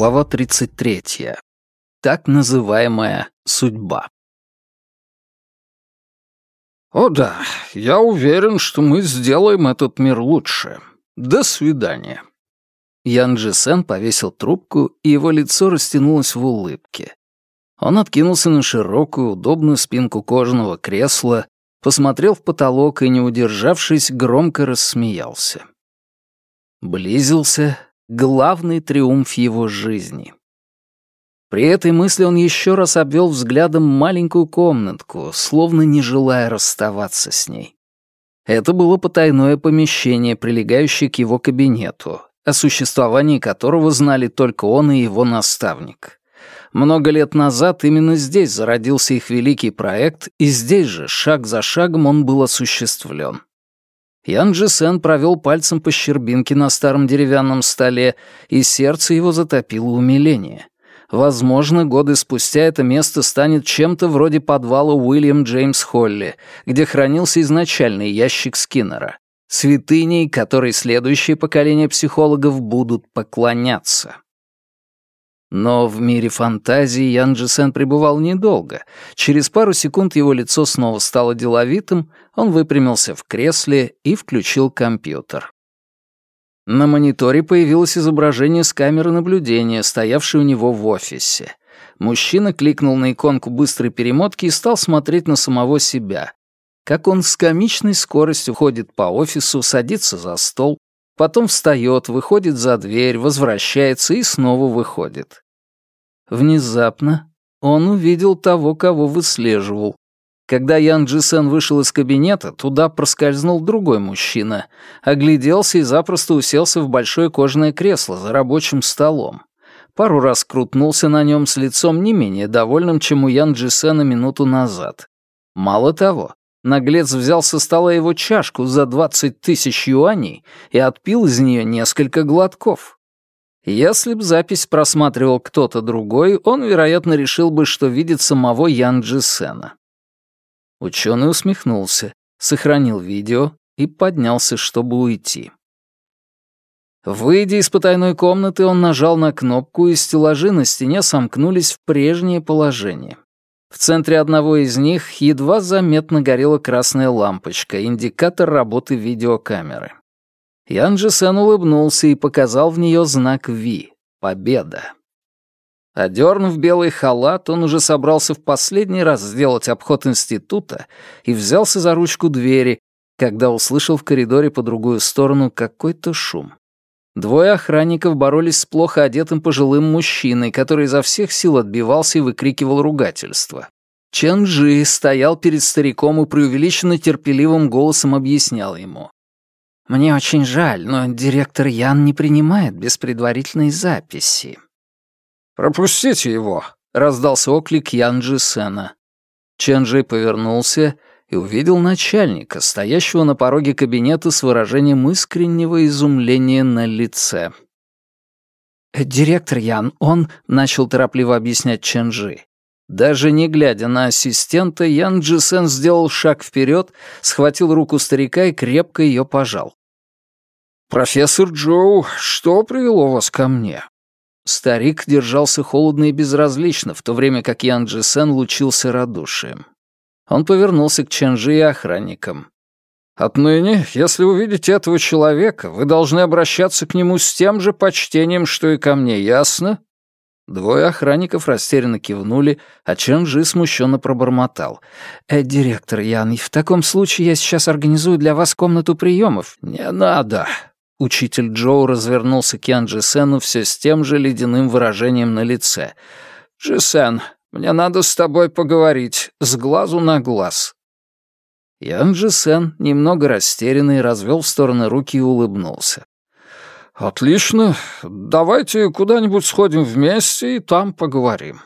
Глава 33. Так называемая судьба. «О да, я уверен, что мы сделаем этот мир лучше. До свидания». Ян Джисен повесил трубку, и его лицо растянулось в улыбке. Он откинулся на широкую, удобную спинку кожаного кресла, посмотрел в потолок и, не удержавшись, громко рассмеялся. Близился главный триумф его жизни. При этой мысли он еще раз обвел взглядом маленькую комнатку, словно не желая расставаться с ней. Это было потайное помещение, прилегающее к его кабинету, о существовании которого знали только он и его наставник. Много лет назад именно здесь зародился их великий проект, и здесь же, шаг за шагом, он был осуществлен. Ян Джисен провел пальцем по щербинке на старом деревянном столе, и сердце его затопило умиление. Возможно, годы спустя это место станет чем-то вроде подвала Уильям Джеймс Холли, где хранился изначальный ящик Скиннера, святыней, которой следующие поколения психологов будут поклоняться. Но в мире фантазии Ян Джисен пребывал недолго. Через пару секунд его лицо снова стало деловитым, он выпрямился в кресле и включил компьютер. На мониторе появилось изображение с камеры наблюдения, стоявшей у него в офисе. Мужчина кликнул на иконку быстрой перемотки и стал смотреть на самого себя. Как он с комичной скоростью ходит по офису, садится за стол, потом встает, выходит за дверь, возвращается и снова выходит. Внезапно он увидел того, кого выслеживал. Когда Ян Джисен вышел из кабинета, туда проскользнул другой мужчина, огляделся и запросто уселся в большое кожаное кресло за рабочим столом. Пару раз крутнулся на нем с лицом не менее довольным, чем у Ян Джисена минуту назад. Мало того, Наглец взял со стола его чашку за двадцать тысяч юаней и отпил из нее несколько глотков. Если б запись просматривал кто-то другой, он, вероятно, решил бы, что видит самого Ян Джисена. Ученый усмехнулся, сохранил видео и поднялся, чтобы уйти. Выйдя из потайной комнаты, он нажал на кнопку, и стеллажи на стене сомкнулись в прежнее положение. В центре одного из них едва заметно горела красная лампочка, индикатор работы видеокамеры. Ян Джесен улыбнулся и показал в нее знак «Ви» — «Победа». Одернув белый халат, он уже собрался в последний раз сделать обход института и взялся за ручку двери, когда услышал в коридоре по другую сторону какой-то шум. Двое охранников боролись с плохо одетым пожилым мужчиной, который изо всех сил отбивался и выкрикивал ругательство. Чен Джи стоял перед стариком и преувеличенно терпеливым голосом объяснял ему. «Мне очень жаль, но директор Ян не принимает без предварительной записи». «Пропустите его», — раздался оклик Ян Джи Сена. Чен Джи повернулся и увидел начальника, стоящего на пороге кабинета с выражением искреннего изумления на лице. «Э, «Директор Ян, он...» — начал торопливо объяснять Ченджи. Даже не глядя на ассистента, Ян Джисен сделал шаг вперед, схватил руку старика и крепко ее пожал. «Профессор Джоу, что привело вас ко мне?» Старик держался холодно и безразлично, в то время как Ян Джисен лучился радушием. Он повернулся к Ченжи и охранникам. «Отныне, если увидите этого человека, вы должны обращаться к нему с тем же почтением, что и ко мне, ясно?» Двое охранников растерянно кивнули, а Ченжи смущенно пробормотал. «Э, «Директор Ян, в таком случае я сейчас организую для вас комнату приемов». «Не надо!» Учитель Джоу развернулся к Ян Джисену все с тем же ледяным выражением на лице. «Джисен, мне надо с тобой поговорить, с глазу на глаз». Ян Джисен, немного растерянный, развел в стороны руки и улыбнулся. «Отлично. Давайте куда-нибудь сходим вместе и там поговорим».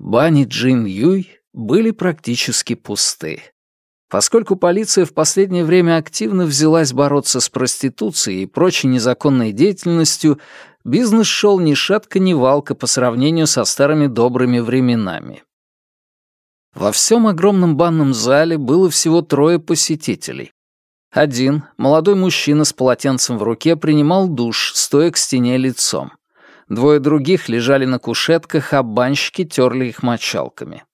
Бани Джин Юй были практически пусты. Поскольку полиция в последнее время активно взялась бороться с проституцией и прочей незаконной деятельностью, бизнес шел ни шатка, ни валка по сравнению со старыми добрыми временами. Во всем огромном банном зале было всего трое посетителей. Один, молодой мужчина с полотенцем в руке, принимал душ, стоя к стене лицом. Двое других лежали на кушетках, а банщики терли их мочалками.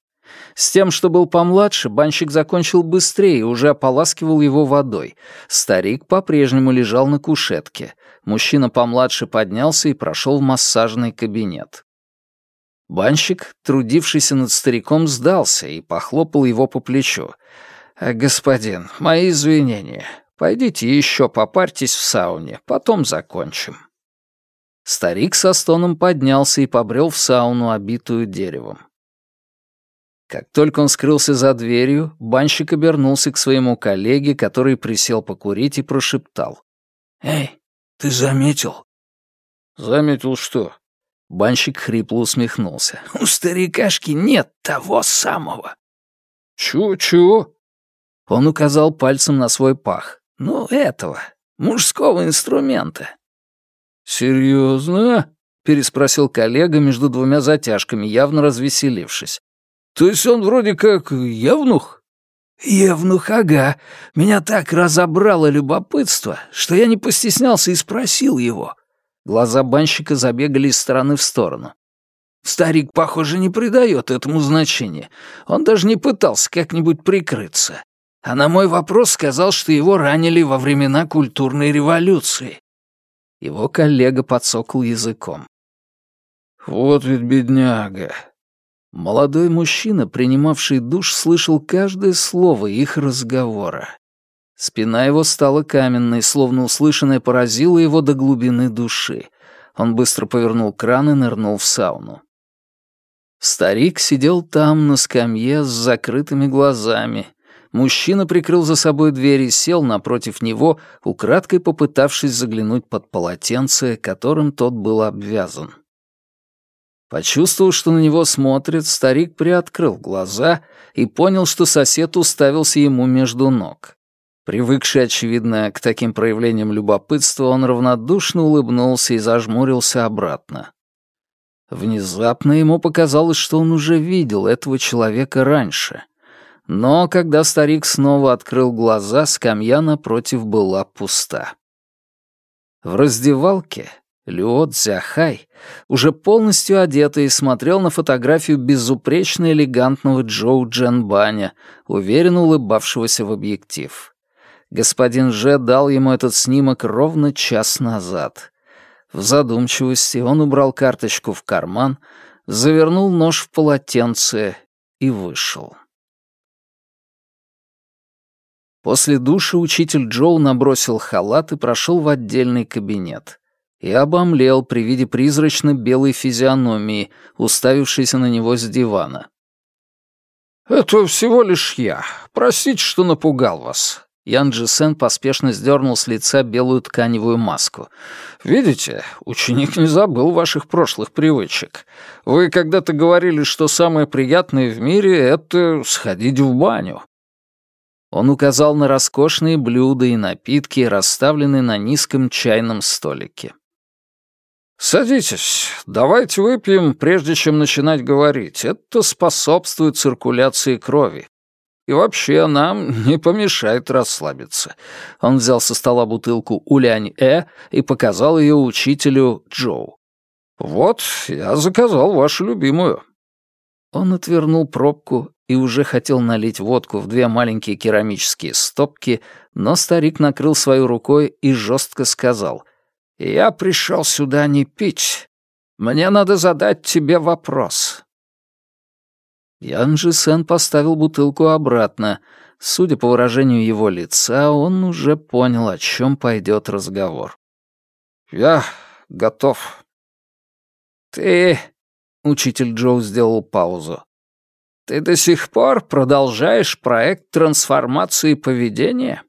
С тем, что был помладше, банщик закончил быстрее и уже ополаскивал его водой. Старик по-прежнему лежал на кушетке. Мужчина помладше поднялся и прошел в массажный кабинет. Банщик, трудившийся над стариком, сдался и похлопал его по плечу. «Э, «Господин, мои извинения. Пойдите еще попарьтесь в сауне, потом закончим». Старик со стоном поднялся и побрел в сауну, обитую деревом. Как только он скрылся за дверью, банщик обернулся к своему коллеге, который присел покурить и прошептал. «Эй, ты заметил?» «Заметил что?» Банщик хрипло усмехнулся. «У старикашки нет того самого». «Чего-чего?» Он указал пальцем на свой пах. «Ну, этого, мужского инструмента. «Серьезно?» — переспросил коллега между двумя затяжками, явно развеселившись. «То есть он вроде как явнух?» «Евнух, ага. Меня так разобрало любопытство, что я не постеснялся и спросил его». Глаза банщика забегали из стороны в сторону. Старик, похоже, не придает этому значения. Он даже не пытался как-нибудь прикрыться. А на мой вопрос сказал, что его ранили во времена культурной революции. Его коллега подсокал языком. «Вот ведь бедняга!» Молодой мужчина, принимавший душ, слышал каждое слово их разговора. Спина его стала каменной, словно услышанное поразило его до глубины души. Он быстро повернул кран и нырнул в сауну. Старик сидел там, на скамье, с закрытыми глазами, Мужчина прикрыл за собой дверь и сел напротив него, украдкой попытавшись заглянуть под полотенце, которым тот был обвязан. Почувствовав, что на него смотрят, старик приоткрыл глаза и понял, что сосед уставился ему между ног. Привыкший, очевидно, к таким проявлениям любопытства, он равнодушно улыбнулся и зажмурился обратно. Внезапно ему показалось, что он уже видел этого человека раньше — но когда старик снова открыл глаза, скамья напротив была пуста. В раздевалке Люо Цзяхай, уже полностью одетый, смотрел на фотографию безупречно элегантного Джоу Джанбаня, уверенно улыбавшегося в объектив. Господин Же дал ему этот снимок ровно час назад. В задумчивости он убрал карточку в карман, завернул нож в полотенце и вышел. После душа учитель Джоу набросил халат и прошел в отдельный кабинет. И обомлел при виде призрачно-белой физиономии, уставившейся на него с дивана. «Это всего лишь я. Простите, что напугал вас». Ян Джисен поспешно сдернул с лица белую тканевую маску. «Видите, ученик не забыл ваших прошлых привычек. Вы когда-то говорили, что самое приятное в мире — это сходить в баню. Он указал на роскошные блюда и напитки, расставленные на низком чайном столике. «Садитесь, давайте выпьем, прежде чем начинать говорить. Это способствует циркуляции крови. И вообще нам не помешает расслабиться». Он взял со стола бутылку Улянь-Э и показал ее учителю Джоу. «Вот, я заказал вашу любимую». Он отвернул пробку и уже хотел налить водку в две маленькие керамические стопки, но старик накрыл свою рукой и жестко сказал, «Я пришел сюда не пить. Мне надо задать тебе вопрос». Ян Сен поставил бутылку обратно. Судя по выражению его лица, он уже понял, о чем пойдет разговор. «Я готов». «Ты...» — учитель Джоу сделал паузу. Ты до сих пор продолжаешь проект трансформации поведения?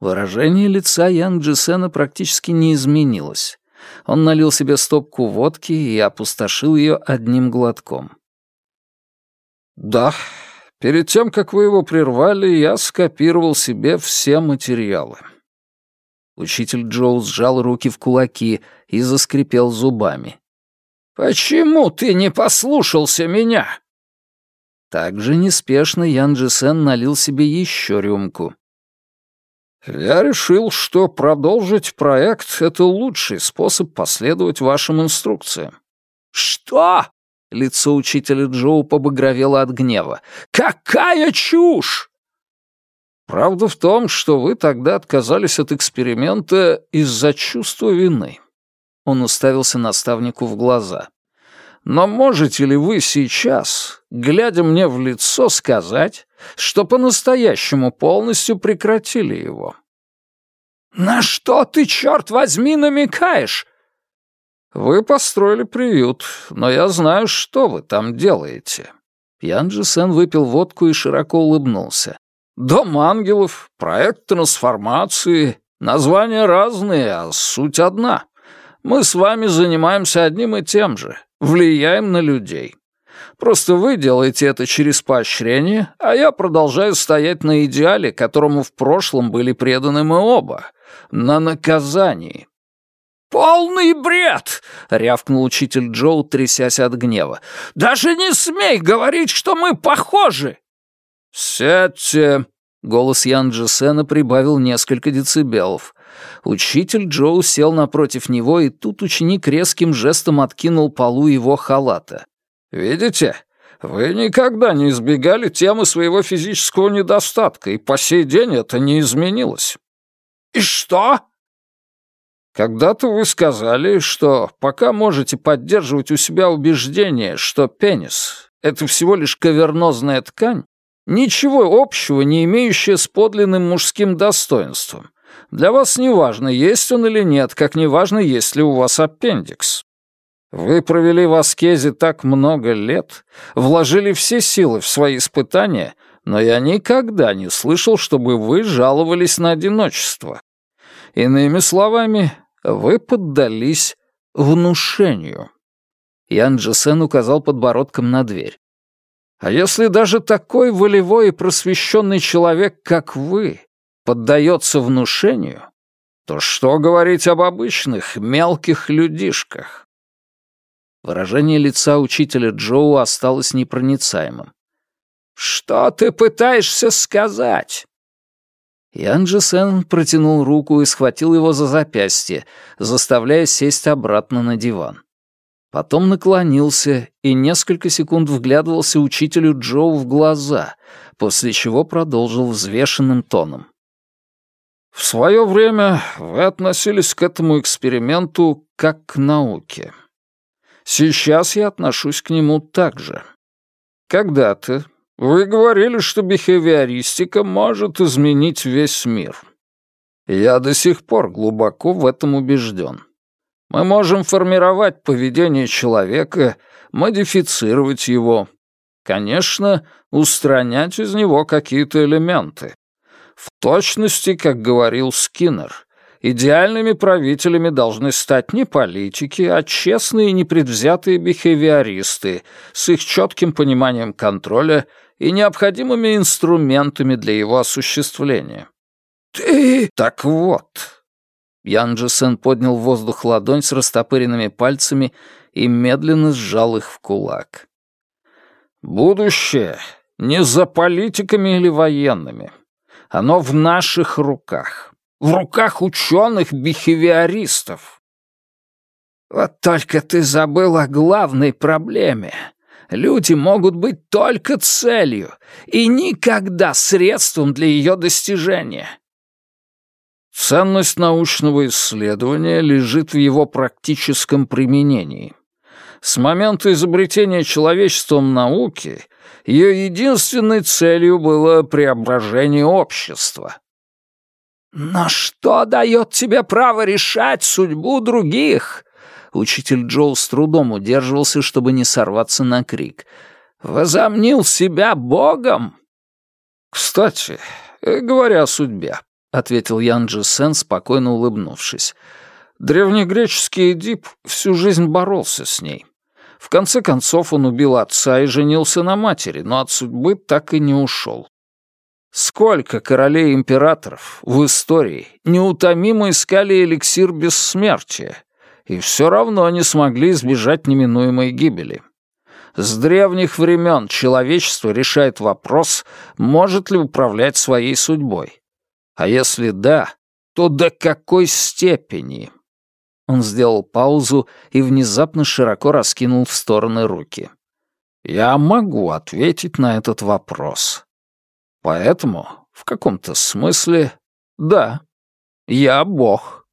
Выражение лица Ян Джисена практически не изменилось. Он налил себе стопку водки и опустошил ее одним глотком. «Да, перед тем, как вы его прервали, я скопировал себе все материалы». Учитель Джоу сжал руки в кулаки и заскрипел зубами. «Почему ты не послушался меня?» Также неспешно Ян Джисен налил себе еще рюмку. Я решил, что продолжить проект — это лучший способ последовать вашим инструкциям. «Что?» — лицо учителя Джоу побагровело от гнева. «Какая чушь!» «Правда в том, что вы тогда отказались от эксперимента из-за чувства вины». Он уставился наставнику в глаза. «Но можете ли вы сейчас, глядя мне в лицо, сказать, что по-настоящему полностью прекратили его. «На что ты, черт возьми, намекаешь?» «Вы построили приют, но я знаю, что вы там делаете». Ян Джисен выпил водку и широко улыбнулся. «Дом ангелов, проект трансформации, названия разные, а суть одна. Мы с вами занимаемся одним и тем же, влияем на людей. Просто вы делаете это через поощрение, а я продолжаю стоять на идеале, которому в прошлом были преданы мы оба, на наказании». «Полный бред!» — рявкнул учитель Джоу, трясясь от гнева. «Даже не смей говорить, что мы похожи!» «Сядьте!» — голос Ян Джесена прибавил несколько децибелов. Учитель Джоу сел напротив него, и тут ученик резким жестом откинул полу его халата. Видите, вы никогда не избегали темы своего физического недостатка, и по сей день это не изменилось. И что? Когда-то вы сказали, что пока можете поддерживать у себя убеждение, что пенис — это всего лишь кавернозная ткань, ничего общего не имеющая с подлинным мужским достоинством. Для вас не важно, есть он или нет, как не важно, есть ли у вас аппендикс. Вы провели в аскезе так много лет, вложили все силы в свои испытания, но я никогда не слышал, чтобы вы жаловались на одиночество. Иными словами, вы поддались внушению. Ян Джесен указал подбородком на дверь. А если даже такой волевой и просвещенный человек, как вы, поддается внушению, то что говорить об обычных мелких людишках? Выражение лица учителя Джоу осталось непроницаемым. «Что ты пытаешься сказать?» Ян Джесен протянул руку и схватил его за запястье, заставляя сесть обратно на диван. Потом наклонился и несколько секунд вглядывался учителю Джоу в глаза, после чего продолжил взвешенным тоном. «В свое время вы относились к этому эксперименту как к науке. Сейчас я отношусь к нему так же. Когда-то вы говорили, что бихевиористика может изменить весь мир. Я до сих пор глубоко в этом убежден. Мы можем формировать поведение человека, модифицировать его. Конечно, устранять из него какие-то элементы. В точности, как говорил Скиннер, Идеальными правителями должны стать не политики, а честные и непредвзятые бихевиористы с их четким пониманием контроля и необходимыми инструментами для его осуществления. «Ты...» «Так вот...» Ян Джесен поднял в воздух ладонь с растопыренными пальцами и медленно сжал их в кулак. «Будущее не за политиками или военными. Оно в наших руках в руках ученых-бихевиористов. Вот только ты забыл о главной проблеме. Люди могут быть только целью и никогда средством для ее достижения. Ценность научного исследования лежит в его практическом применении. С момента изобретения человечеством науки ее единственной целью было преображение общества. «Но что дает тебе право решать судьбу других?» Учитель Джоу с трудом удерживался, чтобы не сорваться на крик. «Возомнил себя богом?» «Кстати, э, говоря о судьбе», — ответил Ян Джи спокойно улыбнувшись. «Древнегреческий Эдип всю жизнь боролся с ней. В конце концов он убил отца и женился на матери, но от судьбы так и не ушел. Сколько королей императоров в истории неутомимо искали эликсир бессмертия, и все равно не смогли избежать неминуемой гибели. С древних времен человечество решает вопрос, может ли управлять своей судьбой. А если да, то до какой степени?» Он сделал паузу и внезапно широко раскинул в стороны руки. «Я могу ответить на этот вопрос. Поэтому, в каком-то смысле, да, я бог».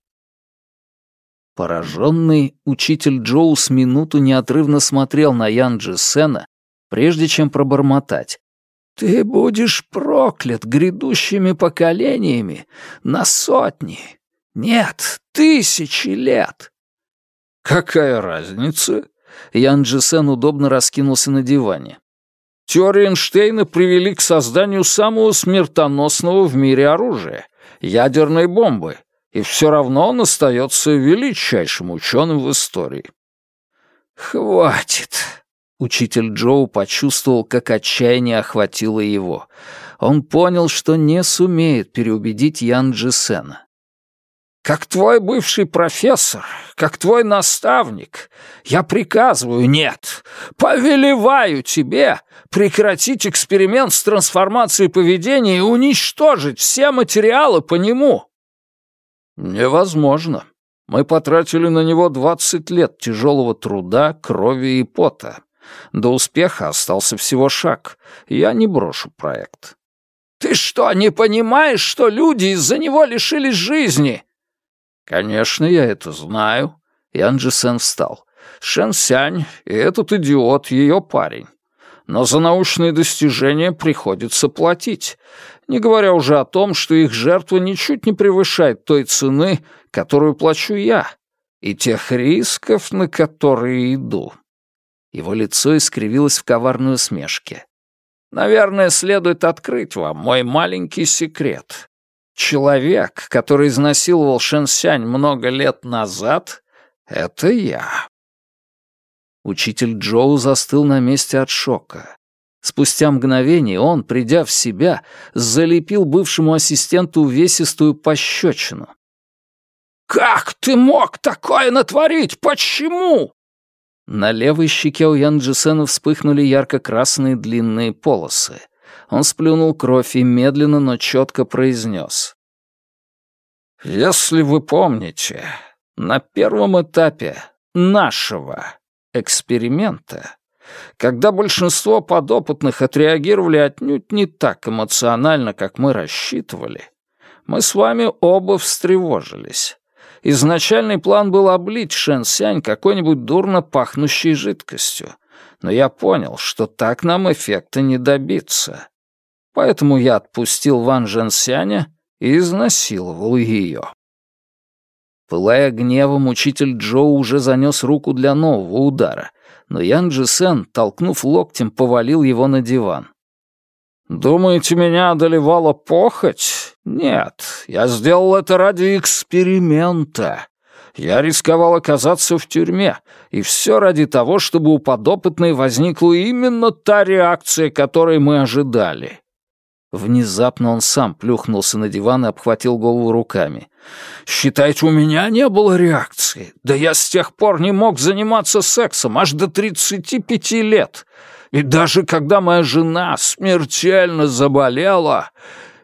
Пораженный учитель Джоу с минуту неотрывно смотрел на Ян Джисена, прежде чем пробормотать. «Ты будешь проклят грядущими поколениями на сотни, нет, тысячи лет!» «Какая разница?» Ян Джисен удобно раскинулся на диване. Теории Эйнштейна привели к созданию самого смертоносного в мире оружия — ядерной бомбы, и все равно он остается величайшим ученым в истории. «Хватит!» Учитель Джоу почувствовал, как отчаяние охватило его. Он понял, что не сумеет переубедить Ян Джисена. Как твой бывший профессор, как твой наставник, я приказываю, нет, повелеваю тебе прекратить эксперимент с трансформацией поведения и уничтожить все материалы по нему. Невозможно. Мы потратили на него 20 лет тяжелого труда, крови и пота. До успеха остался всего шаг. Я не брошу проект. Ты что, не понимаешь, что люди из-за него лишились жизни? «Конечно, я это знаю». Ян Джисен встал. «Шэн Сянь и этот идиот — ее парень. Но за научные достижения приходится платить, не говоря уже о том, что их жертва ничуть не превышает той цены, которую плачу я, и тех рисков, на которые иду». Его лицо искривилось в коварной усмешке. «Наверное, следует открыть вам мой маленький секрет. Человек, который изнасиловал Шэнсянь много лет назад, это я. Учитель Джоу застыл на месте от шока. Спустя мгновение он, придя в себя, залепил бывшему ассистенту увесистую пощечину. «Как ты мог такое натворить? Почему?» На левой щеке у Ян Джисена вспыхнули ярко-красные длинные полосы. Он сплюнул кровь и медленно, но четко произнес. «Если вы помните, на первом этапе нашего эксперимента, когда большинство подопытных отреагировали отнюдь не так эмоционально, как мы рассчитывали, мы с вами оба встревожились. Изначальный план был облить Шэнсянь какой-нибудь дурно пахнущей жидкостью, но я понял, что так нам эффекта не добиться. Поэтому я отпустил Ван Жэнсяня и изнасиловал ее. Пылая гневом, учитель Джо уже занес руку для нового удара, но Ян Джисен, толкнув локтем, повалил его на диван. «Думаете, меня одолевала похоть? Нет, я сделал это ради эксперимента. Я рисковал оказаться в тюрьме, и все ради того, чтобы у подопытной возникла именно та реакция, которой мы ожидали. Внезапно он сам плюхнулся на диван и обхватил голову руками. «Считайте, у меня не было реакции. Да я с тех пор не мог заниматься сексом аж до 35 лет. И даже когда моя жена смертельно заболела,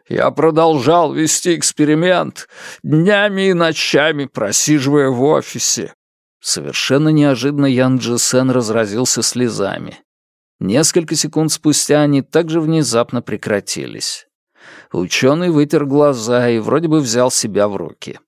я продолжал вести эксперимент, днями и ночами просиживая в офисе». Совершенно неожиданно Ян Джесен разразился слезами. Несколько секунд спустя они также внезапно прекратились. Ученый вытер глаза и вроде бы взял себя в руки.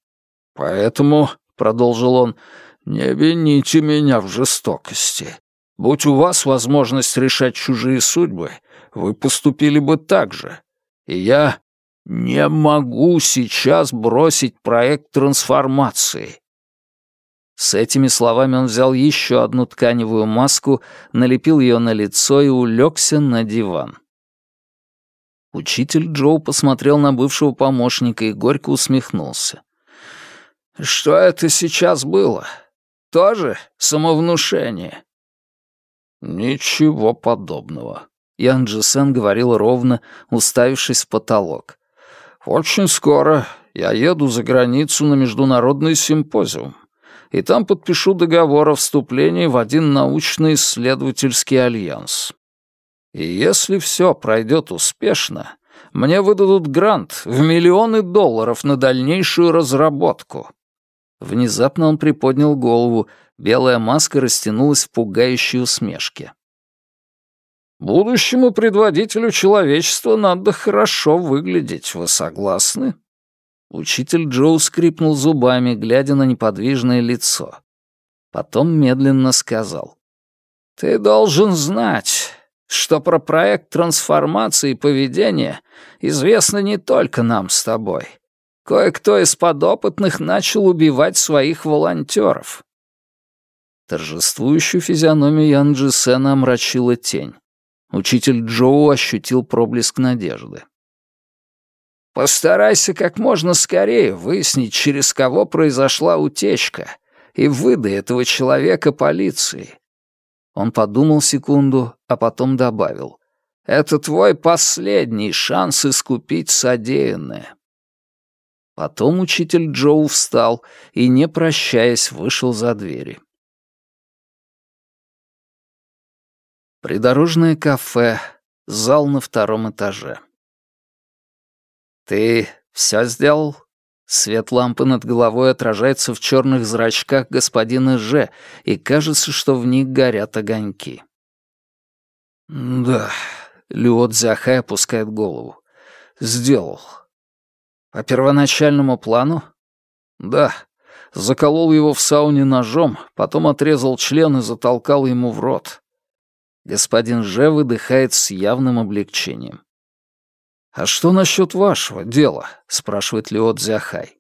«Поэтому», — продолжил он, — «не вините меня в жестокости. Будь у вас возможность решать чужие судьбы, вы поступили бы так же. И я не могу сейчас бросить проект трансформации. С этими словами он взял еще одну тканевую маску, налепил ее на лицо и улегся на диван. Учитель Джоу посмотрел на бывшего помощника и горько усмехнулся. «Что это сейчас было? Тоже самовнушение?» «Ничего подобного», — Ян Джисен говорил ровно, уставившись в потолок. «Очень скоро я еду за границу на международный симпозиум и там подпишу договор о вступлении в один научно-исследовательский альянс. И если все пройдет успешно, Мне выдадут грант в миллионы долларов на дальнейшую разработку». Внезапно он приподнял голову, белая маска растянулась в пугающей усмешке. «Будущему предводителю человечества надо хорошо выглядеть, вы согласны?» Учитель Джоу скрипнул зубами, глядя на неподвижное лицо. Потом медленно сказал. «Ты должен знать, что про проект трансформации поведения известно не только нам с тобой. Кое-кто из подопытных начал убивать своих волонтеров. Торжествующую физиономию Ян Джисена омрачила тень. Учитель Джоу ощутил проблеск надежды. «Постарайся как можно скорее выяснить, через кого произошла утечка, и выдай этого человека полиции. Он подумал секунду, а потом добавил. «Это твой последний шанс искупить содеянное». Потом учитель Джоу встал и, не прощаясь, вышел за двери. Придорожное кафе, зал на втором этаже. «Ты все сделал?» Свет лампы над головой отражается в черных зрачках господина Ж, и кажется, что в них горят огоньки. «Да», — Люот Зяхай опускает голову. «Сделал». «По первоначальному плану?» «Да. Заколол его в сауне ножом, потом отрезал член и затолкал ему в рот». Господин Ж выдыхает с явным облегчением. «А что насчет вашего дела?» — спрашивает Леот Зяхай.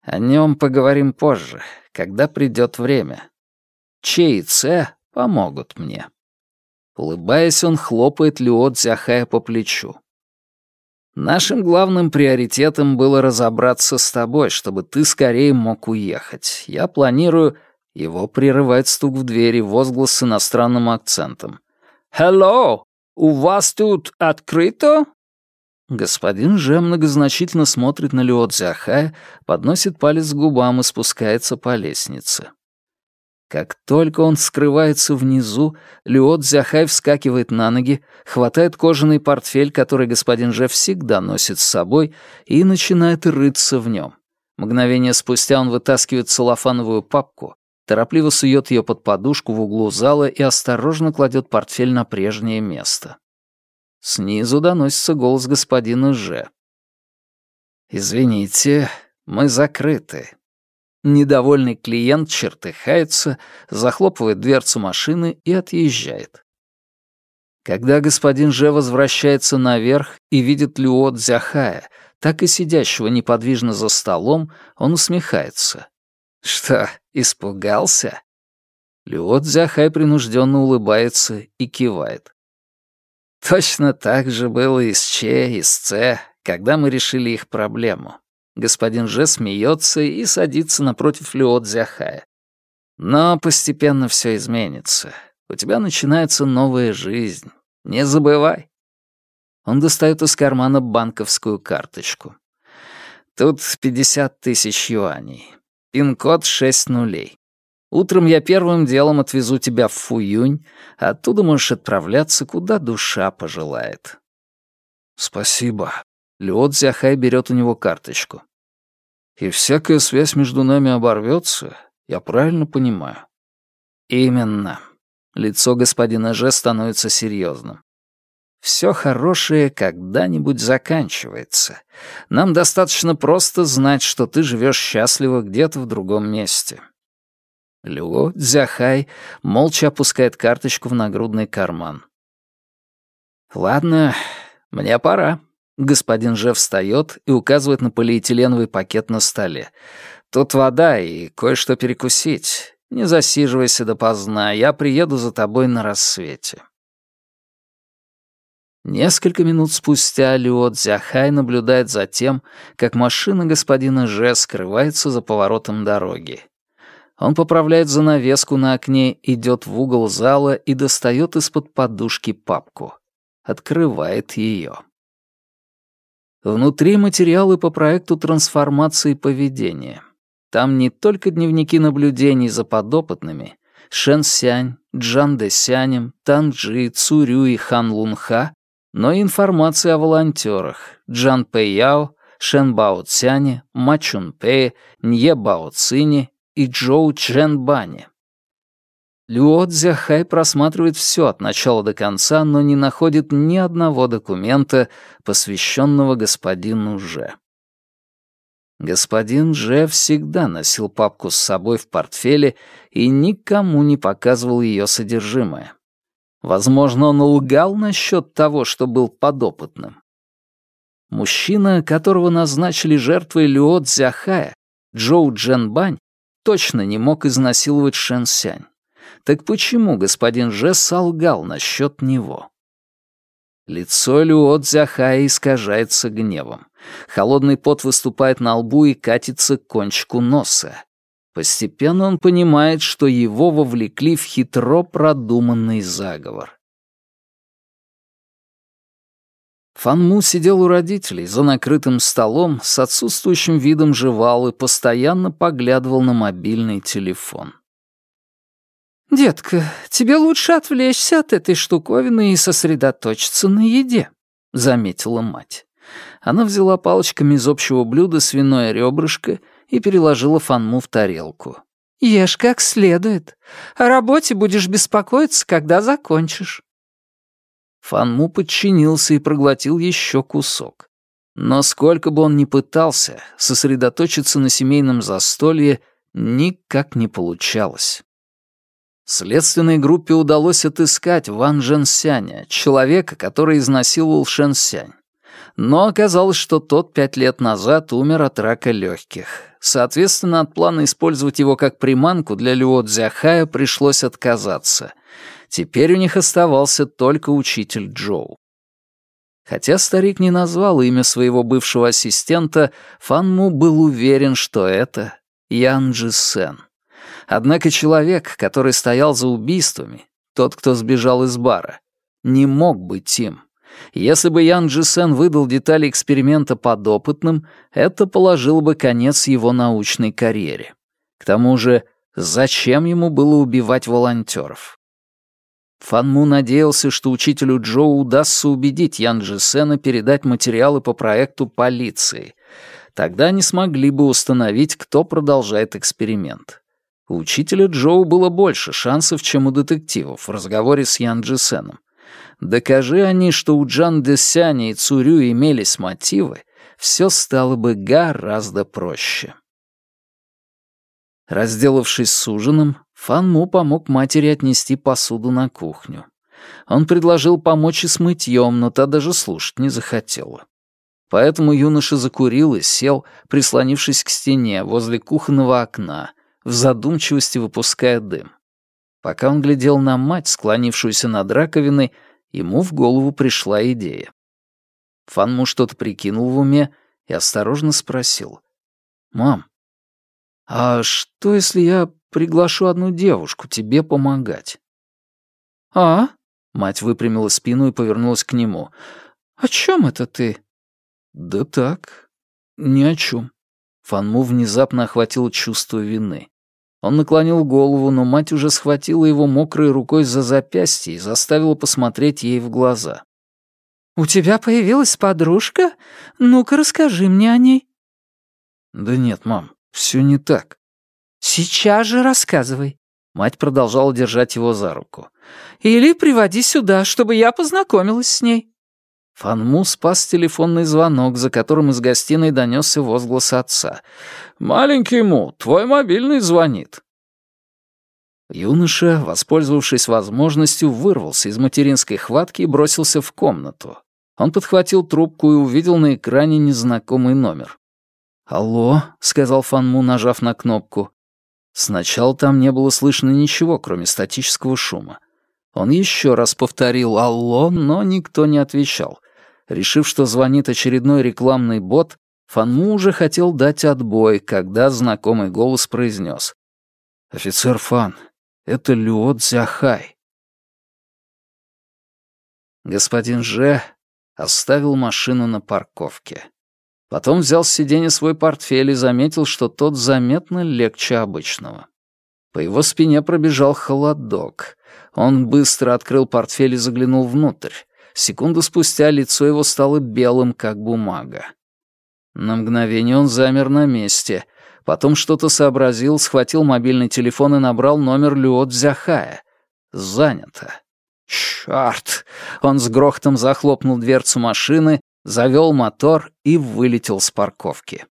«О нем поговорим позже, когда придет время. Че и Це помогут мне». Улыбаясь, он хлопает Леот Зяхая по плечу. «Нашим главным приоритетом было разобраться с тобой, чтобы ты скорее мог уехать. Я планирую...» Его прерывает стук в двери, возглас с иностранным акцентом. «Hello! У вас тут открыто?» Господин Же многозначительно смотрит на Люо Цзяхая, подносит палец к губам и спускается по лестнице. Как только он скрывается внизу, Люо Цзяхай вскакивает на ноги, хватает кожаный портфель, который господин Же всегда носит с собой, и начинает рыться в нем. Мгновение спустя он вытаскивает целлофановую папку, торопливо сует ее под подушку в углу зала и осторожно кладет портфель на прежнее место. Снизу доносится голос господина Ж. «Извините, мы закрыты». Недовольный клиент чертыхается, захлопывает дверцу машины и отъезжает. Когда господин Же возвращается наверх и видит Люо Дзяхая, так и сидящего неподвижно за столом, он усмехается. «Что, испугался?» Люо Дзяхай принужденно улыбается и кивает. Точно так же было и с Че, и с Це, когда мы решили их проблему. Господин Же смеется и садится напротив Люо Дзяхая. Но постепенно все изменится. У тебя начинается новая жизнь. Не забывай. Он достает из кармана банковскую карточку. Тут 50 тысяч юаней. Пин-код 6 нулей. Утром я первым делом отвезу тебя в Фуюнь, а оттуда можешь отправляться, куда душа пожелает». «Спасибо». Люо Цзяхай берет у него карточку. «И всякая связь между нами оборвется, я правильно понимаю?» «Именно». Лицо господина Же становится серьезным. Все хорошее когда-нибудь заканчивается. Нам достаточно просто знать, что ты живешь счастливо где-то в другом месте. Люо Дзяхай молча опускает карточку в нагрудный карман. «Ладно, мне пора». Господин Же встает и указывает на полиэтиленовый пакет на столе. «Тут вода и кое-что перекусить. Не засиживайся допоздна, я приеду за тобой на рассвете». Несколько минут спустя Люо Дзяхай наблюдает за тем, как машина господина Же скрывается за поворотом дороги. Он поправляет занавеску на окне, идет в угол зала и достает из-под подушки папку. Открывает ее. Внутри материалы по проекту трансформации поведения. Там не только дневники наблюдений за подопытными, Шэн Сянь, Джан Дэ Сянем, Тан Джи, Цурю и Хан Лунха, но и информации о волонтерах Джан Пэйяо, Шен Бао Цяне, Ма Чун Пэе, Нье Бао Цине и Джоу Чжэн Бане. Люо Цзяхай просматривает все от начала до конца, но не находит ни одного документа, посвященного господину Же. Господин Же всегда носил папку с собой в портфеле и никому не показывал ее содержимое. Возможно, он лгал насчет того, что был подопытным. Мужчина, которого назначили жертвой Люо Цзяхая, Джоу Дженбань, точно не мог изнасиловать Шэн Сянь. Так почему господин Же солгал насчет него? Лицо Люо Цзяхая искажается гневом. Холодный пот выступает на лбу и катится к кончику носа. Постепенно он понимает, что его вовлекли в хитро продуманный заговор. Фанму сидел у родителей за накрытым столом с отсутствующим видом жевал и постоянно поглядывал на мобильный телефон. «Детка, тебе лучше отвлечься от этой штуковины и сосредоточиться на еде», — заметила мать. Она взяла палочками из общего блюда свиное ребрышко и переложила Фанму в тарелку. «Ешь как следует. О работе будешь беспокоиться, когда закончишь». Фанму подчинился и проглотил еще кусок. Но сколько бы он ни пытался, сосредоточиться на семейном застолье никак не получалось. Следственной группе удалось отыскать Ван Жэнсяня, человека, который изнасиловал Шэн Сянь. Но оказалось, что тот пять лет назад умер от рака легких. Соответственно, от плана использовать его как приманку для Люо Цзяхая пришлось отказаться. Теперь у них оставался только учитель Джоу. Хотя старик не назвал имя своего бывшего ассистента, Фан Му был уверен, что это Ян Джи Сен. Однако человек, который стоял за убийствами, тот, кто сбежал из бара, не мог быть им. Если бы Ян Джисен выдал детали эксперимента подопытным, это положило бы конец его научной карьере. К тому же, зачем ему было убивать волонтеров? Фанму надеялся, что учителю Джоу удастся убедить Ян Джисена передать материалы по проекту полиции. Тогда они смогли бы установить, кто продолжает эксперимент. У учителя Джоу было больше шансов, чем у детективов в разговоре с Ян Джисеном. Докажи они, что у Джан Десяня и Цурю имелись мотивы, все стало бы гораздо проще. Разделавшись с ужином, Фан Му помог матери отнести посуду на кухню. Он предложил помочь и с мытьем, но та даже слушать не захотела. Поэтому юноша закурил и сел, прислонившись к стене возле кухонного окна, в задумчивости выпуская дым. Пока он глядел на мать, склонившуюся над раковиной, ему в голову пришла идея. Фанму что-то прикинул в уме и осторожно спросил. «Мам, а что, если я приглашу одну девушку тебе помогать?» «А?» — мать выпрямила спину и повернулась к нему. «О чем это ты?» «Да так, ни о чем. Фанму внезапно охватило чувство вины. Он наклонил голову, но мать уже схватила его мокрой рукой за запястье и заставила посмотреть ей в глаза. «У тебя появилась подружка? Ну-ка, расскажи мне о ней». «Да нет, мам, все не так». «Сейчас же рассказывай». Мать продолжала держать его за руку. «Или приводи сюда, чтобы я познакомилась с ней». Фанму спас телефонный звонок, за которым из гостиной донесся возглас отца. «Маленький Му, твой мобильный звонит». Юноша, воспользовавшись возможностью, вырвался из материнской хватки и бросился в комнату. Он подхватил трубку и увидел на экране незнакомый номер. «Алло», — сказал Фанму, нажав на кнопку. Сначала там не было слышно ничего, кроме статического шума. Он еще раз повторил «Алло», но никто не отвечал. Решив, что звонит очередной рекламный бот, Фанму уже хотел дать отбой, когда знакомый голос произнес. «Офицер Фан, это Люо Цзяхай». Господин Же оставил машину на парковке. Потом взял с сиденья свой портфель и заметил, что тот заметно легче обычного. По его спине пробежал холодок. Он быстро открыл портфель и заглянул внутрь. Секунду спустя лицо его стало белым, как бумага. На мгновение он замер на месте, потом что-то сообразил, схватил мобильный телефон и набрал номер Люот Зяхая. Занято. Чёрт! Он с грохотом захлопнул дверцу машины, завёл мотор и вылетел с парковки.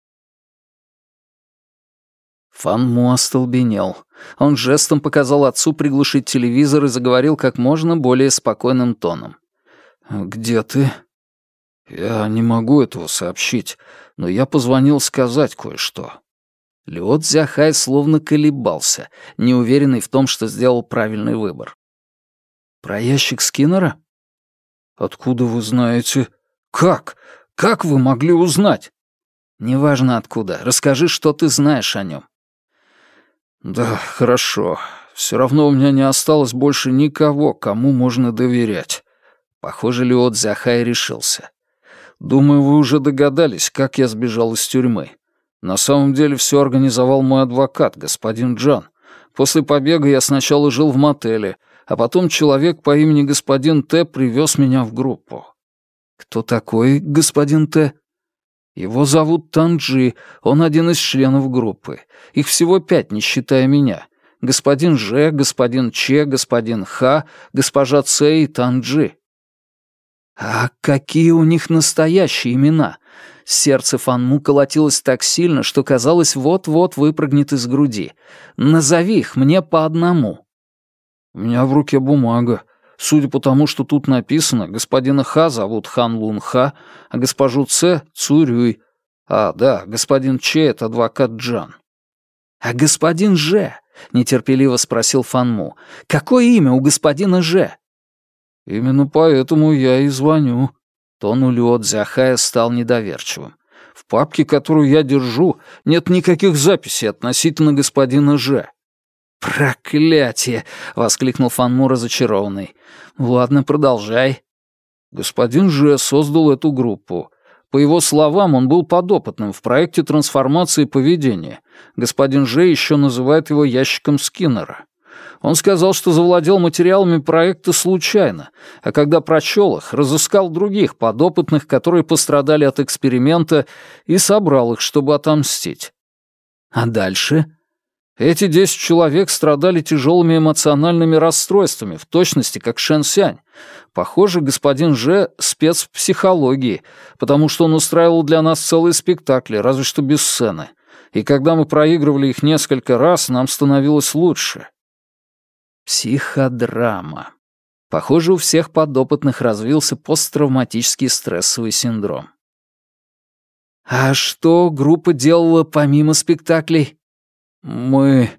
Фан Му остолбенел. Он жестом показал отцу приглушить телевизор и заговорил как можно более спокойным тоном. «Где ты?» «Я не могу этого сообщить, но я позвонил сказать кое-что». Леот Зяхай словно колебался, неуверенный в том, что сделал правильный выбор. «Про ящик Скиннера?» «Откуда вы знаете?» «Как? Как вы могли узнать?» «Неважно откуда. Расскажи, что ты знаешь о нем. «Да, хорошо. Все равно у меня не осталось больше никого, кому можно доверять». Похоже, Леот Захай решился. «Думаю, вы уже догадались, как я сбежал из тюрьмы. На самом деле все организовал мой адвокат, господин Джан. После побега я сначала жил в мотеле, а потом человек по имени господин Т привез меня в группу». «Кто такой господин Т?» Его зовут Танджи, он один из членов группы. Их всего пять, не считая меня. Господин Ж, господин Че, господин Х, госпожа Ц и Танджи. А какие у них настоящие имена? Сердце Фанму колотилось так сильно, что казалось, вот-вот выпрыгнет из груди. Назови их мне по одному. У меня в руке бумага. Судя по тому, что тут написано, господина Ха зовут Хан Лун Ха, а госпожу Ц — Цурюй. А, да, господин Че — это адвокат Джан. «А господин Же?» — нетерпеливо спросил Фанму. «Какое имя у господина Же?» «Именно поэтому я и звоню». Тон у Люо Цзяхая стал недоверчивым. «В папке, которую я держу, нет никаких записей относительно господина Же. «Проклятие!» — воскликнул Фанму разочарованный. «Ладно, продолжай». Господин Же создал эту группу. По его словам, он был подопытным в проекте трансформации поведения. Господин Же еще называет его ящиком Скиннера. Он сказал, что завладел материалами проекта случайно, а когда прочел их, разыскал других подопытных, которые пострадали от эксперимента, и собрал их, чтобы отомстить. А дальше? Эти десять человек страдали тяжелыми эмоциональными расстройствами, в точности как Шэн Сянь. Похоже, господин Же спец в психологии, потому что он устраивал для нас целые спектакли, разве что без сцены. И когда мы проигрывали их несколько раз, нам становилось лучше. Психодрама. Похоже, у всех подопытных развился посттравматический стрессовый синдром. А что группа делала помимо спектаклей? Мы...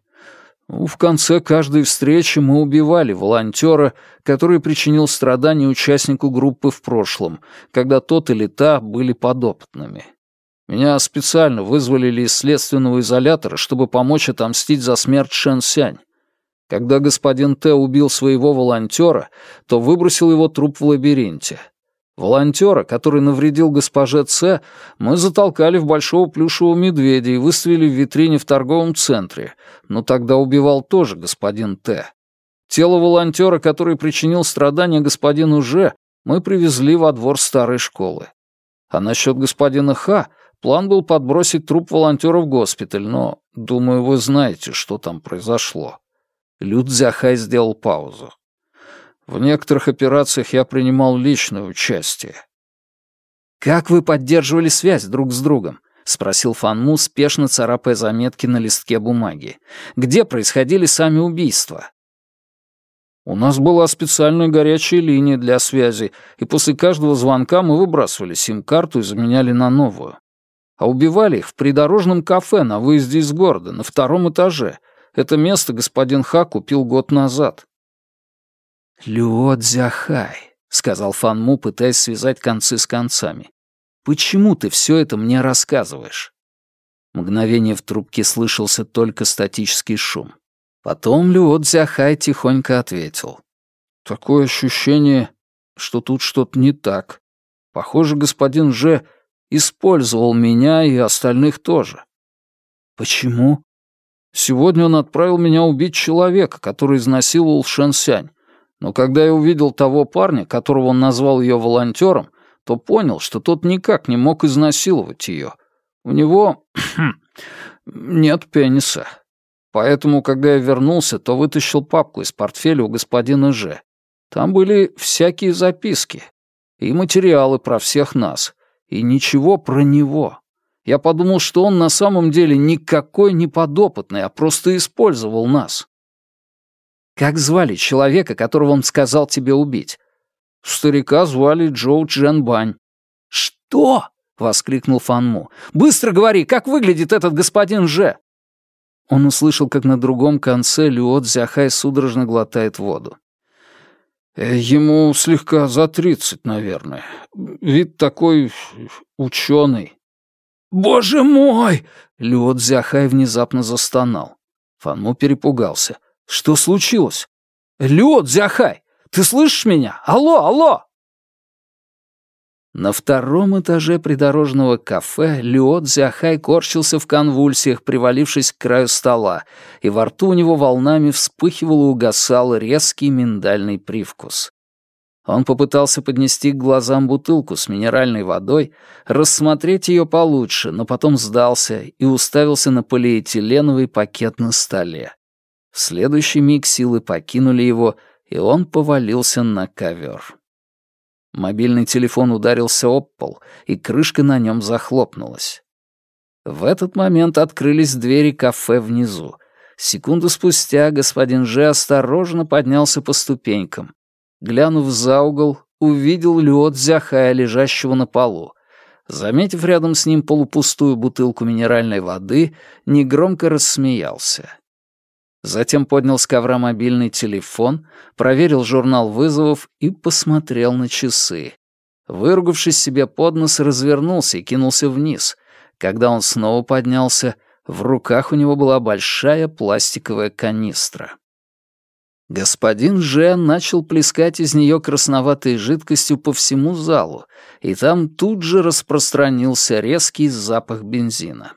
В конце каждой встречи мы убивали волонтера, который причинил страдания участнику группы в прошлом, когда тот или та были подопытными. Меня специально вызвали из следственного изолятора, чтобы помочь отомстить за смерть Шэн Сянь. Когда господин Т убил своего волонтера, то выбросил его труп в лабиринте. Волонтера, который навредил госпоже Ц, мы затолкали в большого плюшевого медведя и выставили в витрине в торговом центре, но тогда убивал тоже господин Т. Тело волонтера, который причинил страдания господину Ж, мы привезли во двор старой школы. А насчет господина Х, план был подбросить труп волонтера в госпиталь, но, думаю, вы знаете, что там произошло. Люд Зяхай сделал паузу. В некоторых операциях я принимал личное участие. «Как вы поддерживали связь друг с другом?» — спросил Фанму, спешно царапая заметки на листке бумаги. «Где происходили сами убийства?» «У нас была специальная горячая линия для связи, и после каждого звонка мы выбрасывали сим-карту и заменяли на новую. А убивали их в придорожном кафе на выезде из города, на втором этаже. Это место господин Ха купил год назад. «Люо Дзяхай», — сказал Фан Му, пытаясь связать концы с концами. «Почему ты все это мне рассказываешь?» Мгновение в трубке слышался только статический шум. Потом Люо Дзяхай тихонько ответил. «Такое ощущение, что тут что-то не так. Похоже, господин Же использовал меня и остальных тоже». «Почему?» «Сегодня он отправил меня убить человека, который изнасиловал Шэн Сянь. Но когда я увидел того парня, которого он назвал ее волонтером, то понял, что тот никак не мог изнасиловать ее. У него нет пениса. Поэтому, когда я вернулся, то вытащил папку из портфеля у господина Ж. Там были всякие записки и материалы про всех нас, и ничего про него. Я подумал, что он на самом деле никакой не подопытный, а просто использовал нас. Как звали человека, которого он сказал тебе убить? Старика звали Джоу Дженбань. Что? воскликнул Фанму. Быстро говори, как выглядит этот господин Же? Он услышал, как на другом конце Люо Цзяхай судорожно глотает воду. «Э, «Ему слегка за тридцать, наверное. Вид такой ученый». «Боже мой!» — Люо Цзяхай внезапно застонал. Фанму перепугался. «Что случилось?» «Люо Цзяхай, ты слышишь меня? Алло, алло!» На втором этаже придорожного кафе Люо Цзяхай корчился в конвульсиях, привалившись к краю стола, и во рту у него волнами вспыхивал и угасал резкий миндальный привкус. Он попытался поднести к глазам бутылку с минеральной водой, рассмотреть ее получше, но потом сдался и уставился на полиэтиленовый пакет на столе. В следующий миг силы покинули его, и он повалился на ковер. Мобильный телефон ударился об пол, и крышка на нем захлопнулась. В этот момент открылись двери кафе внизу. Секунду спустя господин Же осторожно поднялся по ступенькам. Глянув за угол, увидел Люо Цзяхая, лежащего на полу. Заметив рядом с ним полупустую бутылку минеральной воды, негромко рассмеялся. Затем поднял с ковра мобильный телефон, проверил журнал вызовов и посмотрел на часы. Выругавшись себе под нос, развернулся и кинулся вниз. Когда он снова поднялся, в руках у него была большая пластиковая канистра. Господин Же начал плескать из нее красноватой жидкостью по всему залу, и там тут же распространился резкий запах бензина.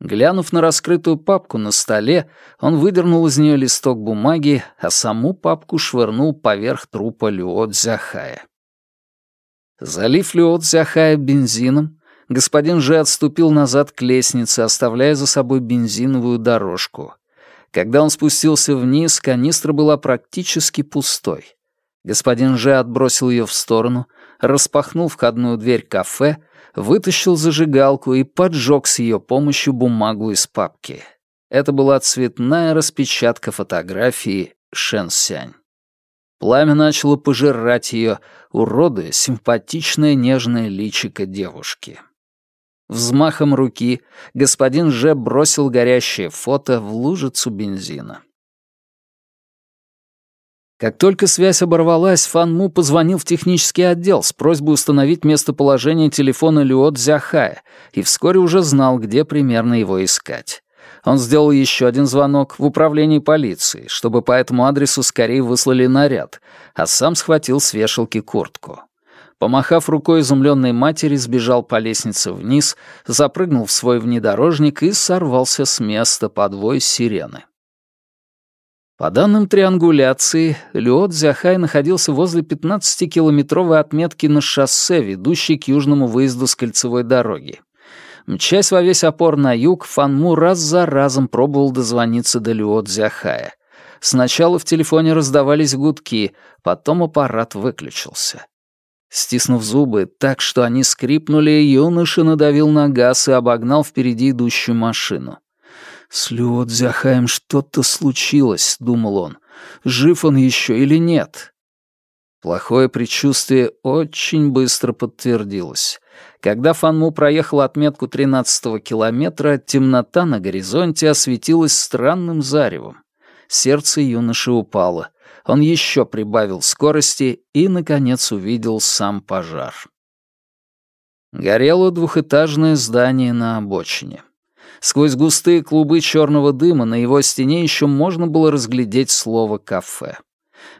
Глянув на раскрытую папку на столе, он выдернул из нее листок бумаги, а саму папку швырнул поверх трупа Люо Цзяхая. Залив Люо Цзяхая бензином, господин Же отступил назад к лестнице, оставляя за собой бензиновую дорожку. Когда он спустился вниз, канистра была практически пустой. Господин Же отбросил ее в сторону, распахнул входную дверь кафе — вытащил зажигалку и поджег с ее помощью бумагу из папки. Это была цветная распечатка фотографии Шэнсянь. Пламя начало пожирать ее, уродуя симпатичное нежное личико девушки. Взмахом руки господин Же бросил горящее фото в лужицу бензина. Как только связь оборвалась, Фан Му позвонил в технический отдел с просьбой установить местоположение телефона Люо Цзяхая и вскоре уже знал, где примерно его искать. Он сделал еще один звонок в управление полиции, чтобы по этому адресу скорее выслали наряд, а сам схватил с вешалки куртку. Помахав рукой изумленной матери, сбежал по лестнице вниз, запрыгнул в свой внедорожник и сорвался с места под вой сирены. По данным триангуляции, Люот Зяхай находился возле 15-километровой отметки на шоссе, ведущей к южному выезду с кольцевой дороги. Мчась во весь опор на юг, Фанму раз за разом пробовал дозвониться до Люот Зяхая. Сначала в телефоне раздавались гудки, потом аппарат выключился. Стиснув зубы так, что они скрипнули, юноша надавил на газ и обогнал впереди идущую машину. «С Люодзяхаем что-то случилось», — думал он. «Жив он еще или нет?» Плохое предчувствие очень быстро подтвердилось. Когда Фанму проехал отметку 13-го километра, темнота на горизонте осветилась странным заревом. Сердце юноши упало. Он еще прибавил скорости и, наконец, увидел сам пожар. Горело двухэтажное здание на обочине. Сквозь густые клубы черного дыма на его стене еще можно было разглядеть слово «кафе».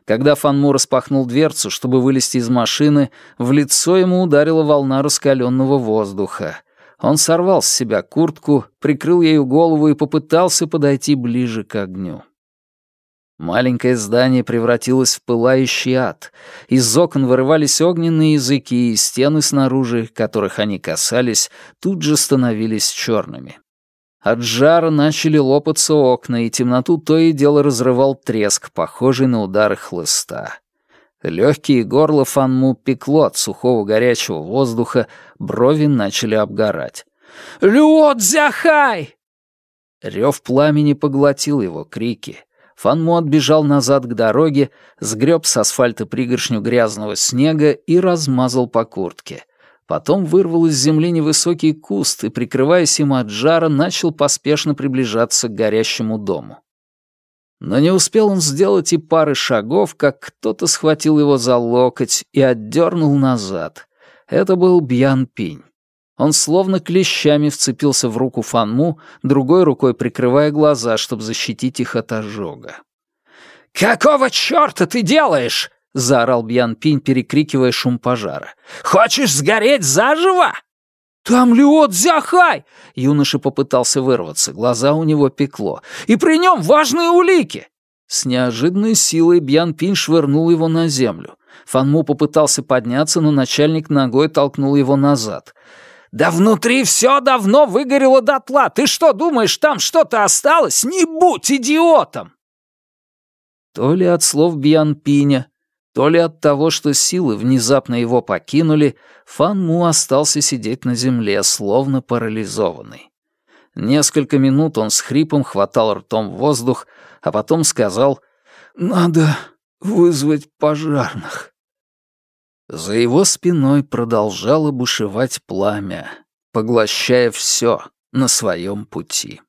Когда Фанму распахнул дверцу, чтобы вылезти из машины, в лицо ему ударила волна раскаленного воздуха. Он сорвал с себя куртку, прикрыл ею голову и попытался подойти ближе к огню. Маленькое здание превратилось в пылающий ад. Из окон вырывались огненные языки, и стены снаружи, которых они касались, тут же становились черными. От жара начали лопаться окна, и темноту то и дело разрывал треск, похожий на удары хлыста. Легкие горло Фанму пекло от сухого горячего воздуха, брови начали обгорать. «Люот Зяхай!» Рев пламени поглотил его крики. Фанму отбежал назад к дороге, сгреб с асфальта пригоршню грязного снега и размазал по куртке. Потом вырвал из земли невысокий куст и, прикрываясь им от жара, начал поспешно приближаться к горящему дому. Но не успел он сделать и пары шагов, как кто-то схватил его за локоть и отдернул назад. Это был Бьян Пинь. Он словно клещами вцепился в руку Фанму, другой рукой прикрывая глаза, чтобы защитить их от ожога. «Какого чёрта ты делаешь?» — заорал Бьян Пинь, перекрикивая шум пожара. «Хочешь сгореть заживо?» «Там Леот Зяхай!» Юноша попытался вырваться, глаза у него пекло. «И при нем важные улики!» С неожиданной силой Бьян Пинь швырнул его на землю. Фанму попытался подняться, но начальник ногой толкнул его назад. «Да внутри все давно выгорело дотла. Ты что, думаешь, там что-то осталось? Не будь идиотом!» То ли от слов Бьян Пиня, то ли от того, что силы внезапно его покинули, Фан Му остался сидеть на земле, словно парализованный. Несколько минут он с хрипом хватал ртом воздух, а потом сказал «Надо вызвать пожарных». За его спиной продолжало бушевать пламя, поглощая все на своем пути.